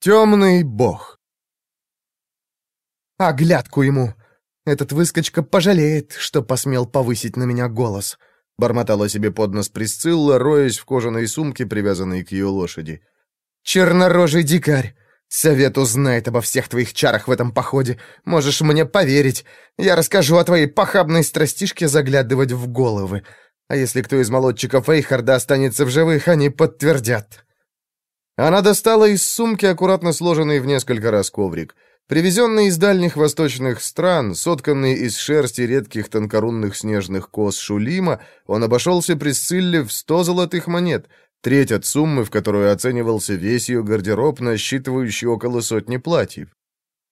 Темный бог. «Оглядку ему! Этот выскочка пожалеет, что посмел повысить на меня голос», — бормотала себе под нос Присцилла, роясь в кожаной сумке, привязанной к ее лошади. «Чернорожий дикарь! Совет узнает обо всех твоих чарах в этом походе. Можешь мне поверить. Я расскажу о твоей похабной страстишке заглядывать в головы. А если кто из молодчиков Эйхарда останется в живых, они подтвердят». Она достала из сумки аккуратно сложенный в несколько раз коврик. Привезенный из дальних восточных стран, сотканный из шерсти редких тонкорунных снежных коз Шулима, он обошелся Присцилле в сто золотых монет, треть от суммы, в которую оценивался весь ее гардероб, насчитывающий около сотни платьев.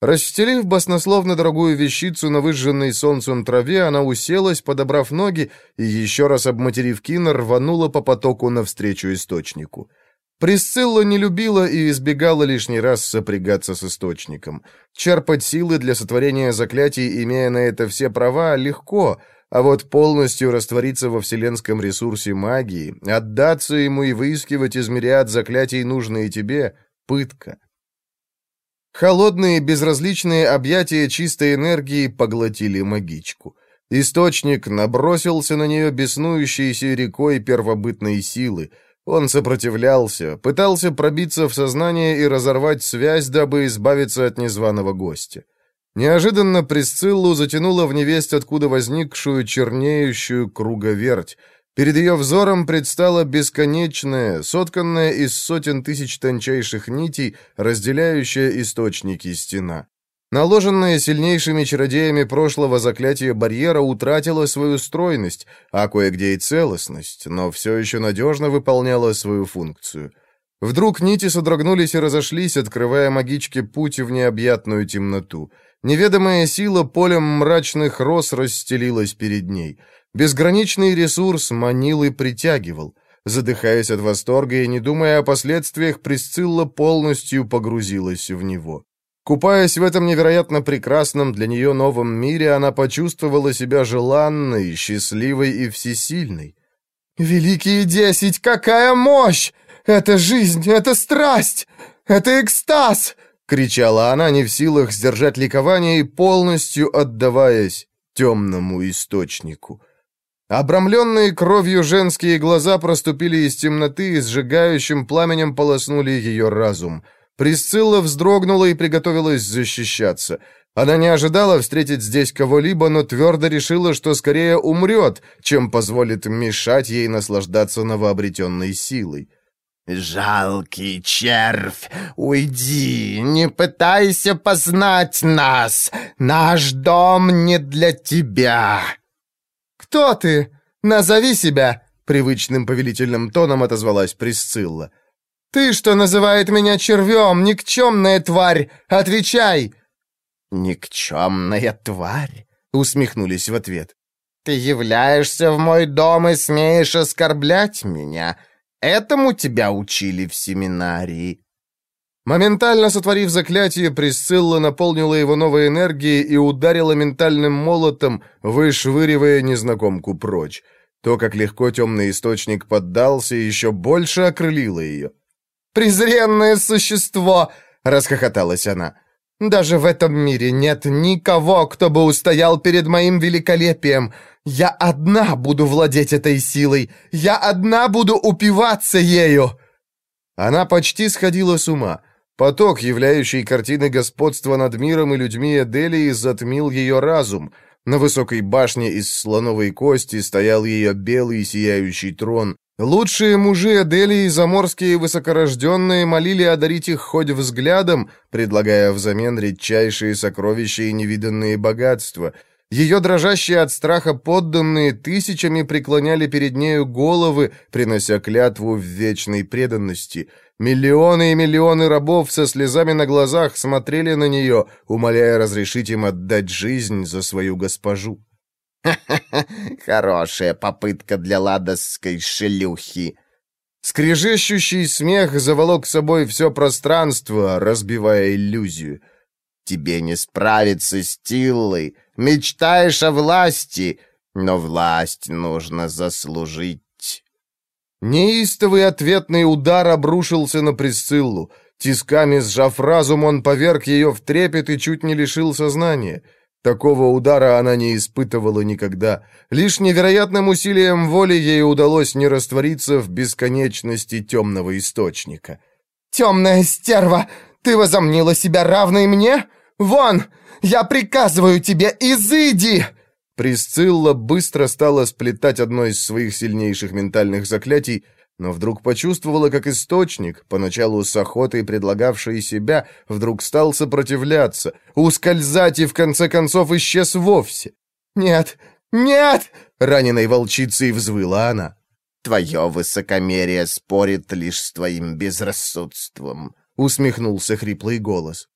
Расстелив баснословно дорогую вещицу на выжженной солнцем траве, она уселась, подобрав ноги, и еще раз обматерив Кина, рванула по потоку навстречу источнику. Присцилла не любила и избегала лишний раз сопрягаться с источником. Черпать силы для сотворения заклятий, имея на это все права, легко, а вот полностью раствориться во вселенском ресурсе магии, отдаться ему и выискивать из мириад заклятий, нужные тебе — пытка. Холодные, безразличные объятия чистой энергии поглотили магичку. Источник набросился на нее беснующейся рекой первобытной силы — он сопротивлялся, пытался пробиться в сознание и разорвать связь, дабы избавиться от незваного гостя. Неожиданно Присциллу затянуло в невесть, откуда возникшую чернеющую круговерть. Перед ее взором предстала бесконечная, сотканная из сотен тысяч тончайших нитей, разделяющая источники стена. Наложенное сильнейшими чародеями прошлого заклятие барьера утратило свою стройность, а кое-где и целостность, но все еще надежно выполняло свою функцию. Вдруг нити содрогнулись и разошлись, открывая магичке путь в необъятную темноту. Неведомая сила полем мрачных роз расстелилась перед ней. Безграничный ресурс манил и притягивал. Задыхаясь от восторга и не думая о последствиях, Присцилла полностью погрузилась в него. Купаясь в этом невероятно прекрасном для нее новом мире, она почувствовала себя желанной, счастливой и всесильной. «Великие десять, какая мощь! Это жизнь, это страсть, это экстаз!» — кричала она, не в силах сдержать ликование и полностью отдаваясь темному источнику. Обрамленные кровью женские глаза проступили из темноты и сжигающим пламенем полоснули ее разум — Присцилла вздрогнула и приготовилась защищаться. Она не ожидала встретить здесь кого-либо, но твердо решила, что скорее умрет, чем позволит мешать ей наслаждаться новообретенной силой. «Жалкий червь, уйди, не пытайся познать нас! Наш дом не для тебя!» «Кто ты? Назови себя!» — привычным повелительным тоном отозвалась Присцилла. «Ты, что называет меня червем, никчемная тварь! Отвечай!» «Никчемная тварь?» — усмехнулись в ответ. «Ты являешься в мой дом и смеешь оскорблять меня. Этому тебя учили в семинарии». Моментально сотворив заклятие, Присцилла наполнила его новой энергией и ударила ментальным молотом, вышвыривая незнакомку прочь. То, как легко темный источник поддался, еще больше окрылило ее презренное существо!» — расхохоталась она. «Даже в этом мире нет никого, кто бы устоял перед моим великолепием. Я одна буду владеть этой силой. Я одна буду упиваться ею!» Она почти сходила с ума. Поток, являющий картины господства над миром и людьми Эделии, затмил ее разум. На высокой башне из слоновой кости стоял ее белый сияющий трон. Лучшие мужи Адели и заморские высокорожденные молили одарить их хоть взглядом, предлагая взамен редчайшие сокровища и невиданные богатства. Ее дрожащие от страха подданные тысячами преклоняли перед нею головы, принося клятву в вечной преданности. Миллионы и миллионы рабов со слезами на глазах смотрели на нее, умоляя разрешить им отдать жизнь за свою госпожу. Хорошая попытка для ладосской шлюхи. Скрежещущий смех заволок собой все пространство, разбивая иллюзию. Тебе не справиться с Тиллой. Мечтаешь о власти, но власть нужно заслужить. Неистовый ответный удар обрушился на Присциллу. Тисками сжав разум, он поверг ее в трепет и чуть не лишил сознания. Такого удара она не испытывала никогда. Лишь невероятным усилием воли ей удалось не раствориться в бесконечности темного источника. «Темная стерва! Ты возомнила себя равной мне? Вон! Я приказываю тебе, изыди!» Присцилла быстро стала сплетать одно из своих сильнейших ментальных заклятий, но вдруг почувствовала, как источник, поначалу с охотой предлагавший себя, вдруг стал сопротивляться, ускользать и в конце концов исчез вовсе. «Нет! Нет!» — раненой волчицей взвыла она. «Твое высокомерие спорит лишь с твоим безрассудством», — усмехнулся хриплый голос.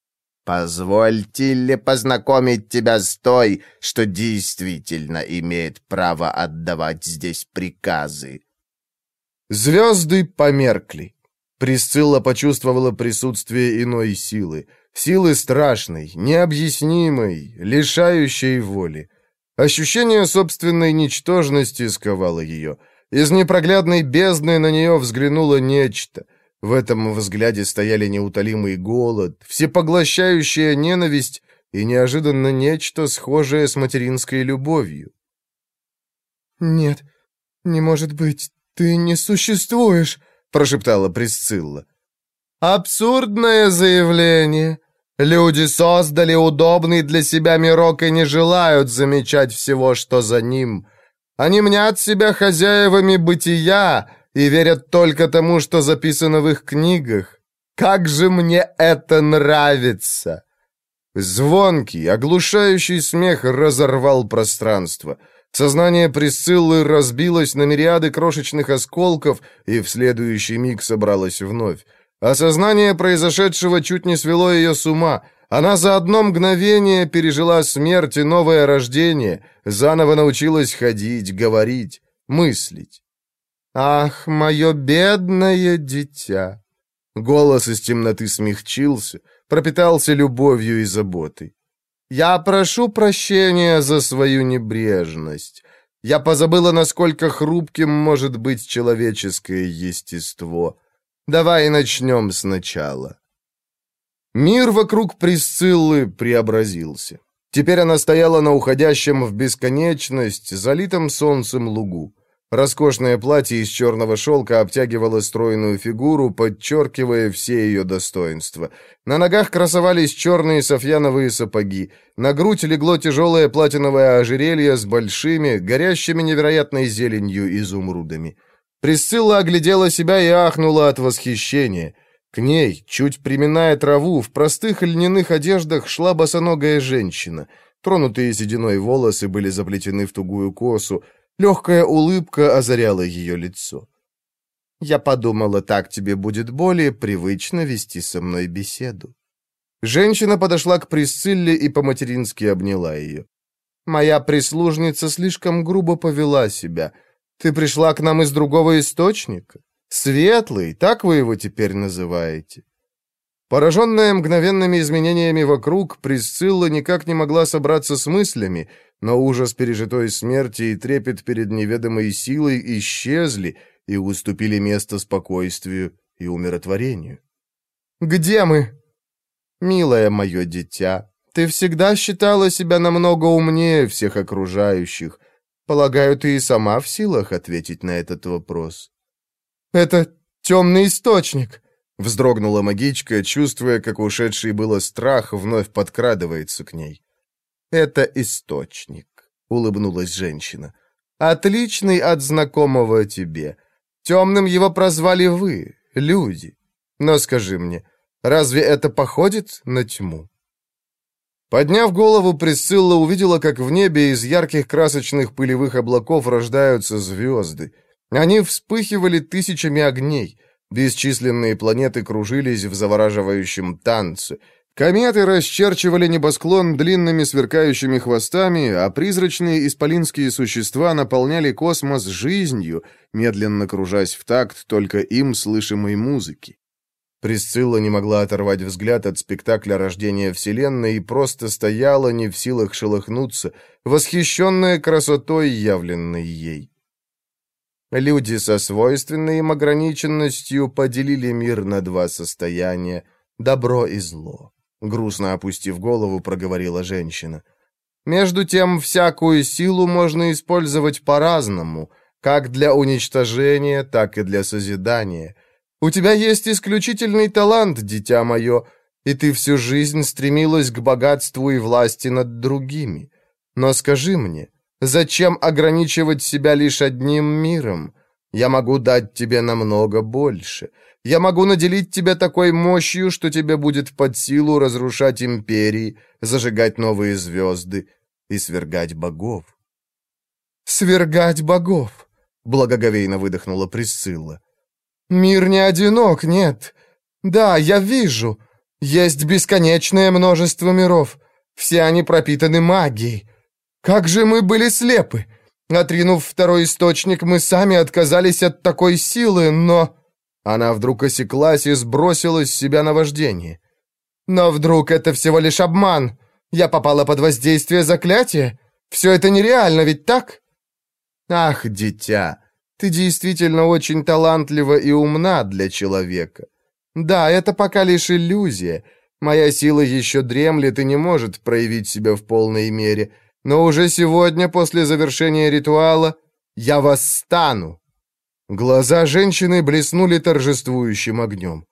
«Позвольте ли познакомить тебя с той, что действительно имеет право отдавать здесь приказы?» Звезды померкли. Присцилла почувствовала присутствие иной силы. Силы страшной, необъяснимой, лишающей воли. Ощущение собственной ничтожности сковало ее. Из непроглядной бездны на нее взглянуло нечто. В этом взгляде стояли неутолимый голод, всепоглощающая ненависть и неожиданно нечто схожее с материнской любовью. «Нет, не может быть, «Ты не существуешь», — прошептала Присцилла. «Абсурдное заявление. Люди создали удобный для себя мирок и не желают замечать всего, что за ним. Они мнят себя хозяевами бытия и верят только тому, что записано в их книгах. Как же мне это нравится!» Звонкий, оглушающий смех разорвал пространство — Сознание Присциллы разбилось на мириады крошечных осколков и в следующий миг собралось вновь. Осознание произошедшего чуть не свело ее с ума. Она за одно мгновение пережила смерть и новое рождение, заново научилась ходить, говорить, мыслить. «Ах, мое бедное дитя!» Голос из темноты смягчился, пропитался любовью и заботой. Я прошу прощения за свою небрежность. Я позабыла, насколько хрупким может быть человеческое естество. Давай начнем сначала. Мир вокруг Присциллы преобразился. Теперь она стояла на уходящем в бесконечность, залитом солнцем лугу. Роскошное платье из черного шелка обтягивало стройную фигуру, подчеркивая все ее достоинства. На ногах красовались черные софьяновые сапоги. На грудь легло тяжелое платиновое ожерелье с большими, горящими невероятной зеленью изумрудами. Присцилла оглядела себя и ахнула от восхищения. К ней, чуть приминая траву, в простых льняных одеждах шла босоногая женщина. Тронутые сединой волосы были заплетены в тугую косу, Легкая улыбка озаряла ее лицо. «Я подумала, так тебе будет более привычно вести со мной беседу». Женщина подошла к Присцилле и по-матерински обняла ее. «Моя прислужница слишком грубо повела себя. Ты пришла к нам из другого источника? Светлый, так вы его теперь называете?» Пораженная мгновенными изменениями вокруг, Присцилла никак не могла собраться с мыслями, но ужас пережитой смерти и трепет перед неведомой силой исчезли и уступили место спокойствию и умиротворению. «Где мы?» «Милое мое дитя, ты всегда считала себя намного умнее всех окружающих. Полагаю, ты и сама в силах ответить на этот вопрос». «Это темный источник», — вздрогнула магичка, чувствуя, как ушедший было страх вновь подкрадывается к ней. «Это источник», — улыбнулась женщина. «Отличный от знакомого тебе. Темным его прозвали вы, люди. Но скажи мне, разве это походит на тьму?» Подняв голову, Присцилла увидела, как в небе из ярких красочных пылевых облаков рождаются звезды. Они вспыхивали тысячами огней. Бесчисленные планеты кружились в завораживающем танце. Кометы расчерчивали небосклон длинными сверкающими хвостами, а призрачные исполинские существа наполняли космос жизнью, медленно кружась в такт только им слышимой музыки. Присцилла не могла оторвать взгляд от спектакля рождения Вселенной и просто стояла, не в силах шелохнуться, восхищенная красотой, явленной ей. Люди со свойственной им ограниченностью поделили мир на два состояния — добро и зло», — грустно опустив голову, проговорила женщина. «Между тем, всякую силу можно использовать по-разному, как для уничтожения, так и для созидания. У тебя есть исключительный талант, дитя мое, и ты всю жизнь стремилась к богатству и власти над другими. Но скажи мне, зачем ограничивать себя лишь одним миром? Я могу дать тебе намного больше. Я могу наделить тебя такой мощью, что тебе будет под силу разрушать империи, зажигать новые звезды и свергать богов. «Свергать богов!» — благоговейно выдохнула Присцилла. «Мир не одинок, нет. Да, я вижу. Есть бесконечное множество миров. Все они пропитаны магией. Как же мы были слепы! Отринув второй источник, мы сами отказались от такой силы, но...» Она вдруг осеклась и сбросила с себя наваждение. «Но вдруг это всего лишь обман? Я попала под воздействие заклятия? Все это нереально, ведь так?» «Ах, дитя, ты действительно очень талантлива и умна для человека. Да, это пока лишь иллюзия. Моя сила еще дремлет и не может проявить себя в полной мере. Но уже сегодня, после завершения ритуала, я восстану. Глаза женщины блеснули торжествующим огнем.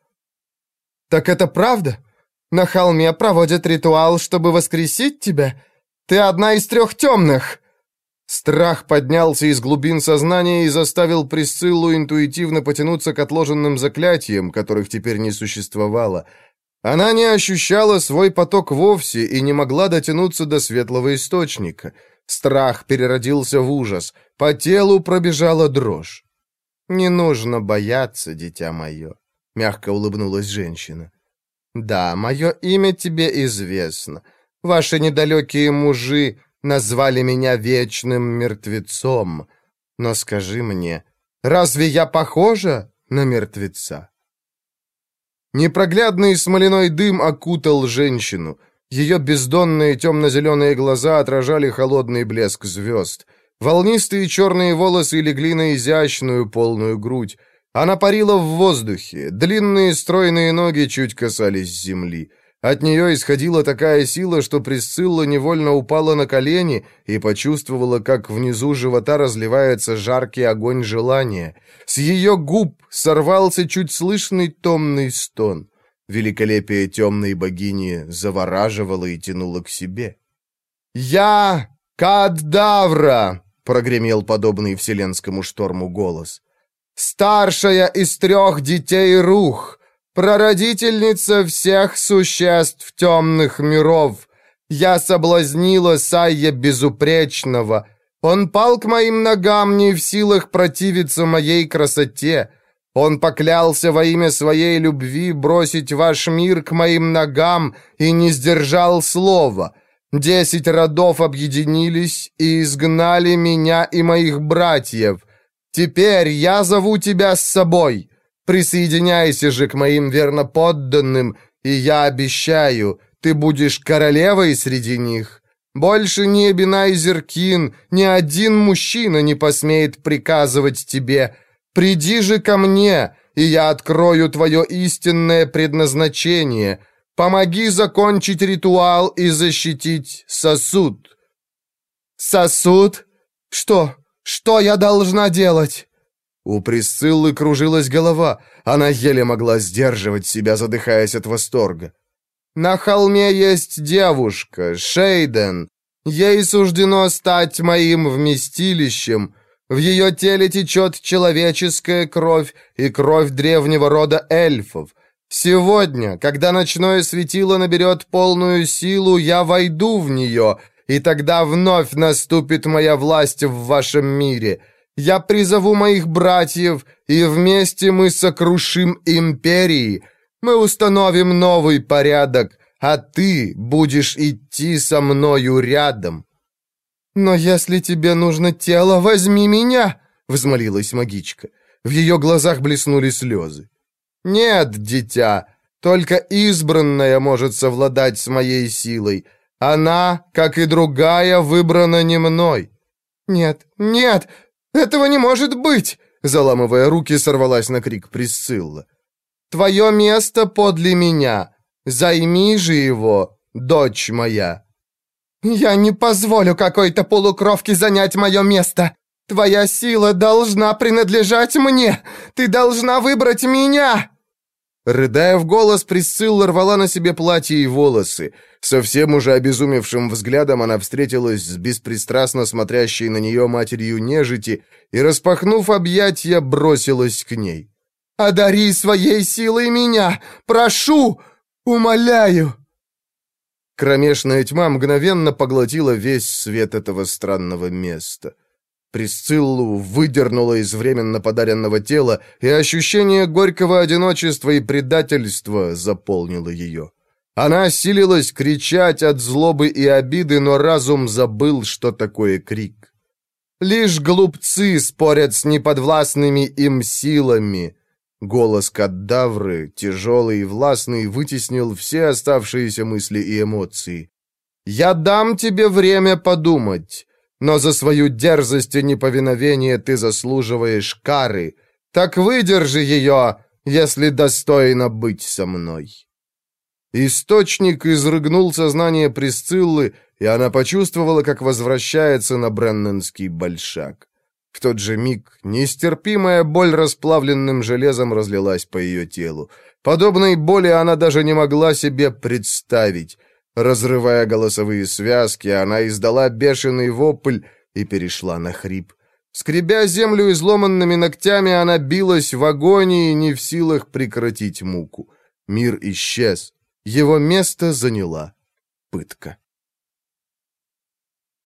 «Так это правда? На холме проводят ритуал, чтобы воскресить тебя? Ты одна из трех темных!» Страх поднялся из глубин сознания и заставил Присциллу интуитивно потянуться к отложенным заклятиям, которых теперь не существовало. Она не ощущала свой поток вовсе и не могла дотянуться до светлого источника. Страх переродился в ужас, по телу пробежала дрожь. «Не нужно бояться, дитя мое», — мягко улыбнулась женщина. «Да, мое имя тебе известно. Ваши недалекие мужи назвали меня вечным мертвецом. Но скажи мне, разве я похожа на мертвеца?» Непроглядный смоляной дым окутал женщину. Ее бездонные темно-зеленые глаза отражали холодный блеск звезд — Волнистые черные волосы легли на изящную полную грудь. Она парила в воздухе, длинные стройные ноги чуть касались земли. От нее исходила такая сила, что Присцилла невольно упала на колени и почувствовала, как внизу живота разливается жаркий огонь желания. С ее губ сорвался чуть слышный томный стон. Великолепие темной богини завораживало и тянуло к себе. «Я Кадавра!» прогремел подобный вселенскому шторму голос. «Старшая из трех детей Рух, прародительница всех существ темных миров, я соблазнила Сая Безупречного. Он пал к моим ногам не в силах противиться моей красоте. Он поклялся во имя своей любви бросить ваш мир к моим ногам и не сдержал слова». Десять родов объединились и изгнали меня и моих братьев. Теперь я зову тебя с собой. Присоединяйся же к моим верноподданным, и я обещаю, ты будешь королевой среди них. Больше ни Эбенайзер ни один мужчина не посмеет приказывать тебе. Приди же ко мне, и я открою твое истинное предназначение» Помоги закончить ритуал и защитить сосуд». «Сосуд? Что? Что я должна делать?» У Присциллы кружилась голова. Она еле могла сдерживать себя, задыхаясь от восторга. «На холме есть девушка, Шейден. Ей суждено стать моим вместилищем. В ее теле течет человеческая кровь и кровь древнего рода эльфов. Сегодня, когда ночное светило наберет полную силу, я войду в нее, и тогда вновь наступит моя власть в вашем мире. Я призову моих братьев, и вместе мы сокрушим империи. Мы установим новый порядок, а ты будешь идти со мною рядом». «Но если тебе нужно тело, возьми меня!» — взмолилась магичка. В ее глазах блеснули слезы. «Нет, дитя, только избранная может совладать с моей силой. Она, как и другая, выбрана не мной». «Нет, нет, этого не может быть!» Заламывая руки, сорвалась на крик Присцилла. «Твое место подле меня. Займи же его, дочь моя!» «Я не позволю какой-то полукровке занять мое место! Твоя сила должна принадлежать мне! Ты должна выбрать меня!» Рыдая в голос, Присцилла рвала на себе платье и волосы. Совсем уже обезумевшим взглядом она встретилась с беспристрастно смотрящей на нее матерью нежити и, распахнув объятья, бросилась к ней. «Одари своей силой меня! Прошу! Умоляю!» Кромешная тьма мгновенно поглотила весь свет этого странного места. Присциллу выдернуло из временно подаренного тела, и ощущение горького одиночества и предательства заполнило ее. Она осилилась кричать от злобы и обиды, но разум забыл, что такое крик. Лишь глупцы спорят с неподвластными им силами. Голос Кадавры, тяжелый и властный, вытеснил все оставшиеся мысли и эмоции. «Я дам тебе время подумать но за свою дерзость и неповиновение ты заслуживаешь кары. Так выдержи ее, если достойно быть со мной». Источник изрыгнул сознание Присциллы, и она почувствовала, как возвращается на Бренненский большак. В тот же миг нестерпимая боль расплавленным железом разлилась по ее телу. Подобной боли она даже не могла себе представить. Разрывая голосовые связки, она издала бешеный вопль и перешла на хрип. Скребя землю изломанными ногтями, она билась в агонии, не в силах прекратить муку. Мир исчез. Его место заняла пытка.